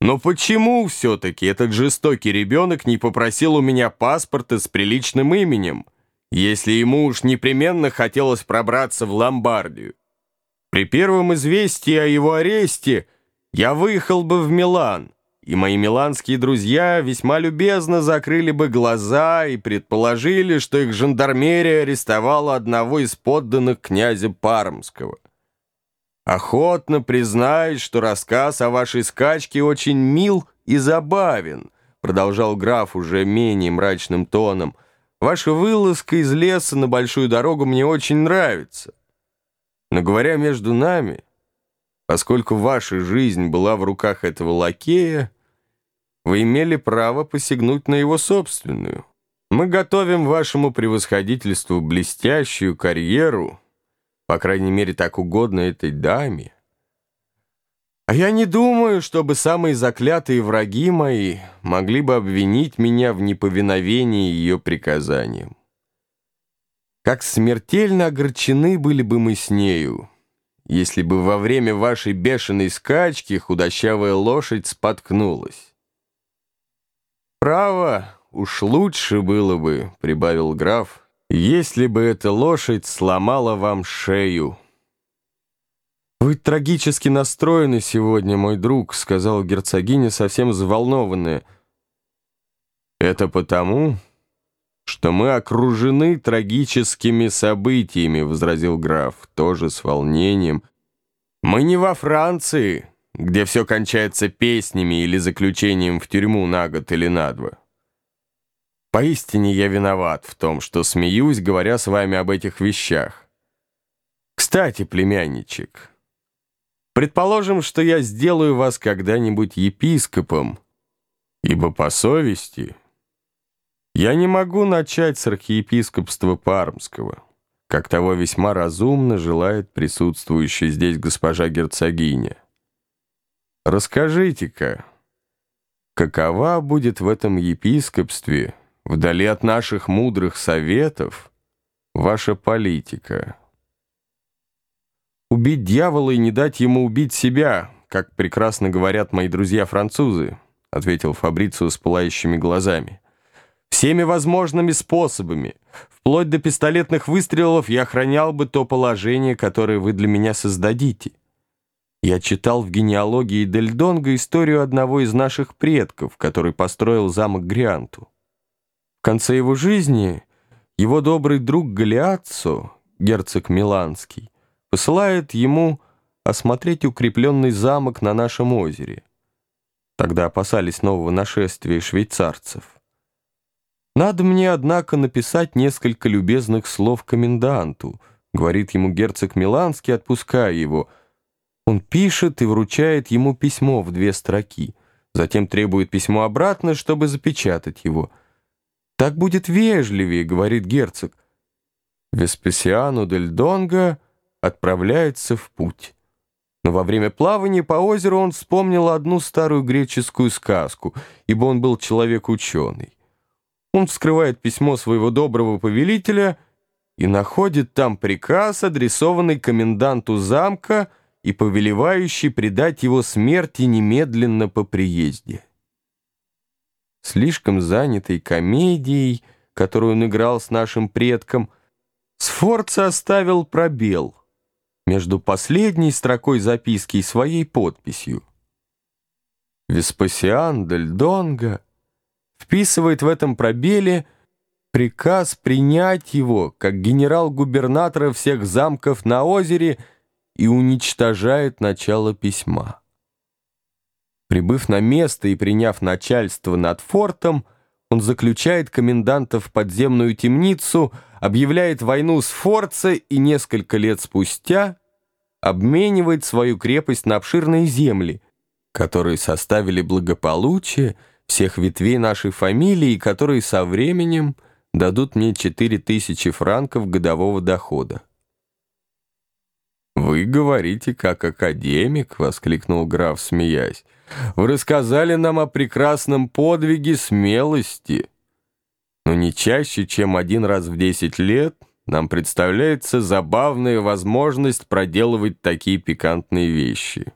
Но почему все-таки этот жестокий ребенок не попросил у меня паспорта с приличным именем, если ему уж непременно хотелось пробраться в Ломбардию? При первом известии о его аресте я выехал бы в Милан, и мои миланские друзья весьма любезно закрыли бы глаза и предположили, что их жандармерия арестовала одного из подданных князя Пармского. Охотно признаюсь, что рассказ о вашей скачке очень мил и забавен, продолжал граф уже менее мрачным тоном. Ваша вылазка из леса на большую дорогу мне очень нравится. Но говоря между нами, поскольку ваша жизнь была в руках этого лакея, вы имели право посягнуть на его собственную. Мы готовим вашему превосходительству блестящую карьеру, по крайней мере, так угодно этой даме. А я не думаю, чтобы самые заклятые враги мои могли бы обвинить меня в неповиновении ее приказаниям. Как смертельно огорчены были бы мы с нею, если бы во время вашей бешеной скачки худощавая лошадь споткнулась. «Право, уж лучше было бы», — прибавил граф, если бы эта лошадь сломала вам шею. «Вы трагически настроены сегодня, мой друг», — сказала герцогиня, совсем взволнованная. «Это потому, что мы окружены трагическими событиями», — возразил граф, тоже с волнением. «Мы не во Франции, где все кончается песнями или заключением в тюрьму на год или на два. Поистине я виноват в том, что смеюсь, говоря с вами об этих вещах. Кстати, племянничек, предположим, что я сделаю вас когда-нибудь епископом, ибо по совести я не могу начать с архиепископства Пармского, как того весьма разумно желает присутствующая здесь госпожа герцогиня. Расскажите-ка, какова будет в этом епископстве вдали от наших мудрых советов, ваша политика. Убить дьявола и не дать ему убить себя, как прекрасно говорят мои друзья-французы, ответил Фабрицио с пылающими глазами. Всеми возможными способами, вплоть до пистолетных выстрелов, я охранял бы то положение, которое вы для меня создадите. Я читал в генеалогии Дель Донго историю одного из наших предков, который построил замок Грианту. В конце его жизни его добрый друг Галиаццо, герцог Миланский, посылает ему осмотреть укрепленный замок на нашем озере. Тогда опасались нового нашествия швейцарцев. «Надо мне, однако, написать несколько любезных слов коменданту», говорит ему герцог Миланский, отпуская его. Он пишет и вручает ему письмо в две строки. Затем требует письмо обратно, чтобы запечатать его – «Так будет вежливее», — говорит герцог. Веспасиану дель Донго отправляется в путь. Но во время плавания по озеру он вспомнил одну старую греческую сказку, ибо он был человек-ученый. Он вскрывает письмо своего доброго повелителя и находит там приказ, адресованный коменданту замка и повелевающий предать его смерти немедленно по приезде слишком занятый комедией, которую он играл с нашим предком, Сфорца оставил пробел между последней строкой записки и своей подписью. Веспасиан дель Донго вписывает в этом пробеле приказ принять его как генерал-губернатора всех замков на озере и уничтожает начало письма. Прибыв на место и приняв начальство над фортом, он заключает коменданта в подземную темницу, объявляет войну с Форца и несколько лет спустя обменивает свою крепость на обширные земли, которые составили благополучие всех ветвей нашей фамилии которые со временем дадут мне 4000 франков годового дохода. «Вы говорите, как академик», — воскликнул граф, смеясь. «Вы рассказали нам о прекрасном подвиге смелости. Но не чаще, чем один раз в десять лет, нам представляется забавная возможность проделывать такие пикантные вещи».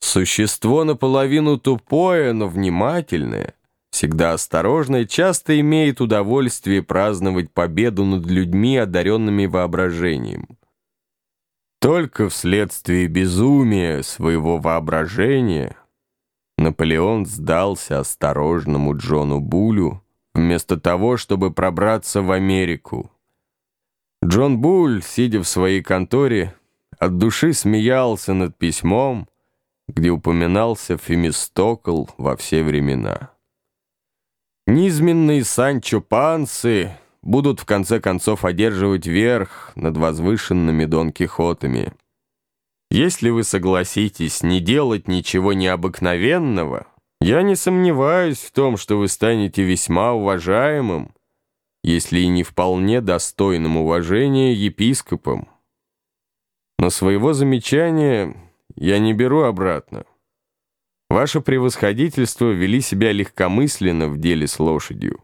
Существо наполовину тупое, но внимательное, всегда осторожное, часто имеет удовольствие праздновать победу над людьми, одаренными воображением. Только вследствие безумия своего воображения Наполеон сдался осторожному Джону Булю вместо того, чтобы пробраться в Америку. Джон Буль, сидя в своей конторе, от души смеялся над письмом, где упоминался Фемистокл во все времена. Низменные Санчо Пансы будут в конце концов одерживать верх над возвышенными Дон Кихотами. Если вы согласитесь не делать ничего необыкновенного, я не сомневаюсь в том, что вы станете весьма уважаемым, если и не вполне достойным уважения епископом. Но своего замечания я не беру обратно. Ваше превосходительство вели себя легкомысленно в деле с лошадью.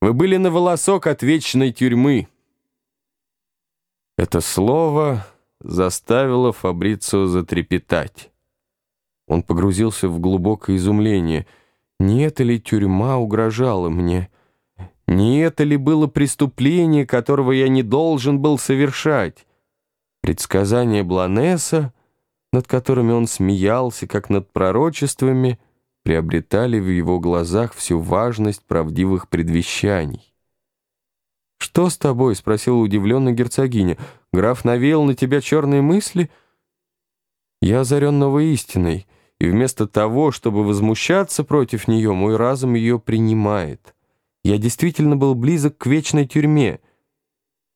Вы были на волосок от вечной тюрьмы. Это слово заставило Фабрицио затрепетать. Он погрузился в глубокое изумление. Не это ли тюрьма угрожала мне? Не это ли было преступление, которого я не должен был совершать? Предсказания Бланеса, над которыми он смеялся, как над пророчествами — приобретали в его глазах всю важность правдивых предвещаний. «Что с тобой?» — спросила удивленная герцогиня. «Граф навеял на тебя черные мысли?» «Я озарен новой истиной, и вместо того, чтобы возмущаться против нее, мой разум ее принимает. Я действительно был близок к вечной тюрьме,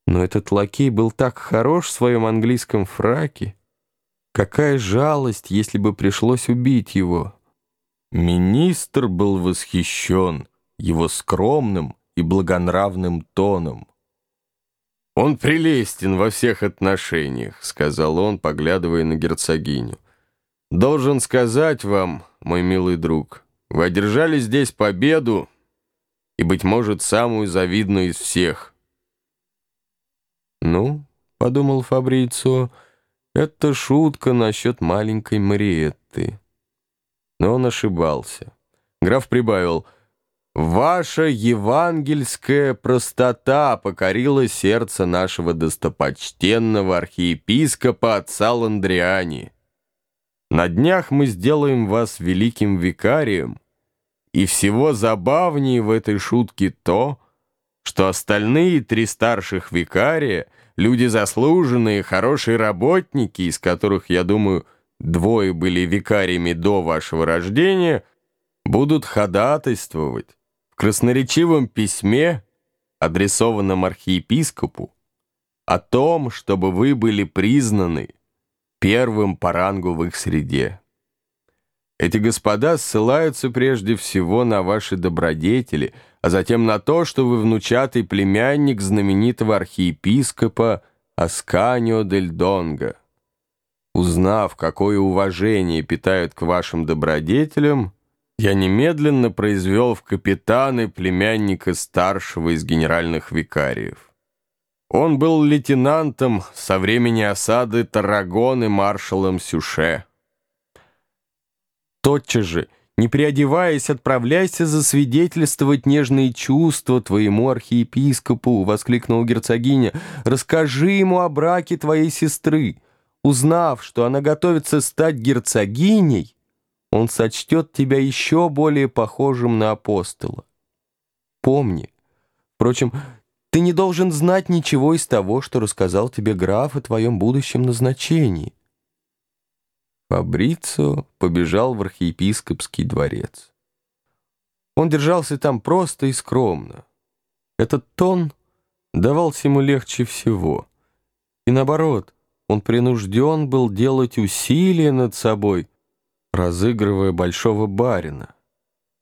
но этот лакей был так хорош в своем английском фраке. Какая жалость, если бы пришлось убить его!» Министр был восхищен его скромным и благонравным тоном. «Он прелестен во всех отношениях», — сказал он, поглядывая на герцогиню. «Должен сказать вам, мой милый друг, вы одержали здесь победу и, быть может, самую завидную из всех». «Ну, — подумал Фабрицио, — это шутка насчет маленькой Мариетты». Но он ошибался. Граф прибавил, «Ваша евангельская простота покорила сердце нашего достопочтенного архиепископа отца Ландриани. На днях мы сделаем вас великим викарием, и всего забавнее в этой шутке то, что остальные три старших викария — люди заслуженные, хорошие работники, из которых, я думаю, двое были викариями до вашего рождения, будут ходатайствовать в красноречивом письме, адресованном архиепископу, о том, чтобы вы были признаны первым по рангу в их среде. Эти господа ссылаются прежде всего на ваши добродетели, а затем на то, что вы внучатый племянник знаменитого архиепископа Асканио дель Донго. Узнав, какое уважение питают к вашим добродетелям, я немедленно произвел в капитаны племянника старшего из генеральных викариев. Он был лейтенантом со времени осады Таррагоны маршалом Сюше. Тотчас же, не приодеваясь, отправляйся засвидетельствовать нежные чувства твоему архиепископу, — воскликнула герцогиня. Расскажи ему о браке твоей сестры. Узнав, что она готовится стать герцогиней, он сочтет тебя еще более похожим на апостола. Помни, впрочем, ты не должен знать ничего из того, что рассказал тебе граф о твоем будущем назначении. Фабрицио побежал в архиепископский дворец. Он держался там просто и скромно. Этот тон давался ему легче всего. И наоборот, он принужден был делать усилия над собой, разыгрывая большого барина.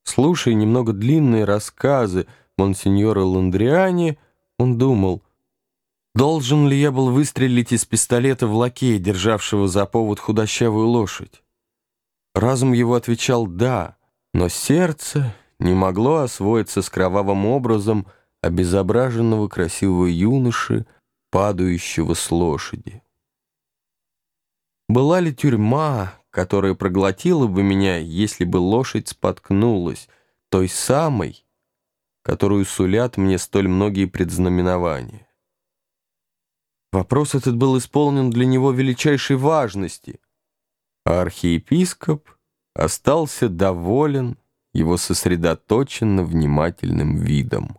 Слушая немного длинные рассказы монсеньора Ландриани, он думал, должен ли я был выстрелить из пистолета в лакея, державшего за повод худощавую лошадь. Разум его отвечал «да», но сердце не могло освоиться с кровавым образом обезображенного красивого юноши, падающего с лошади. Была ли тюрьма, которая проглотила бы меня, если бы лошадь споткнулась, той самой, которую сулят мне столь многие предзнаменования. Вопрос этот был исполнен для него величайшей важности, а архиепископ остался доволен его сосредоточенно внимательным видом.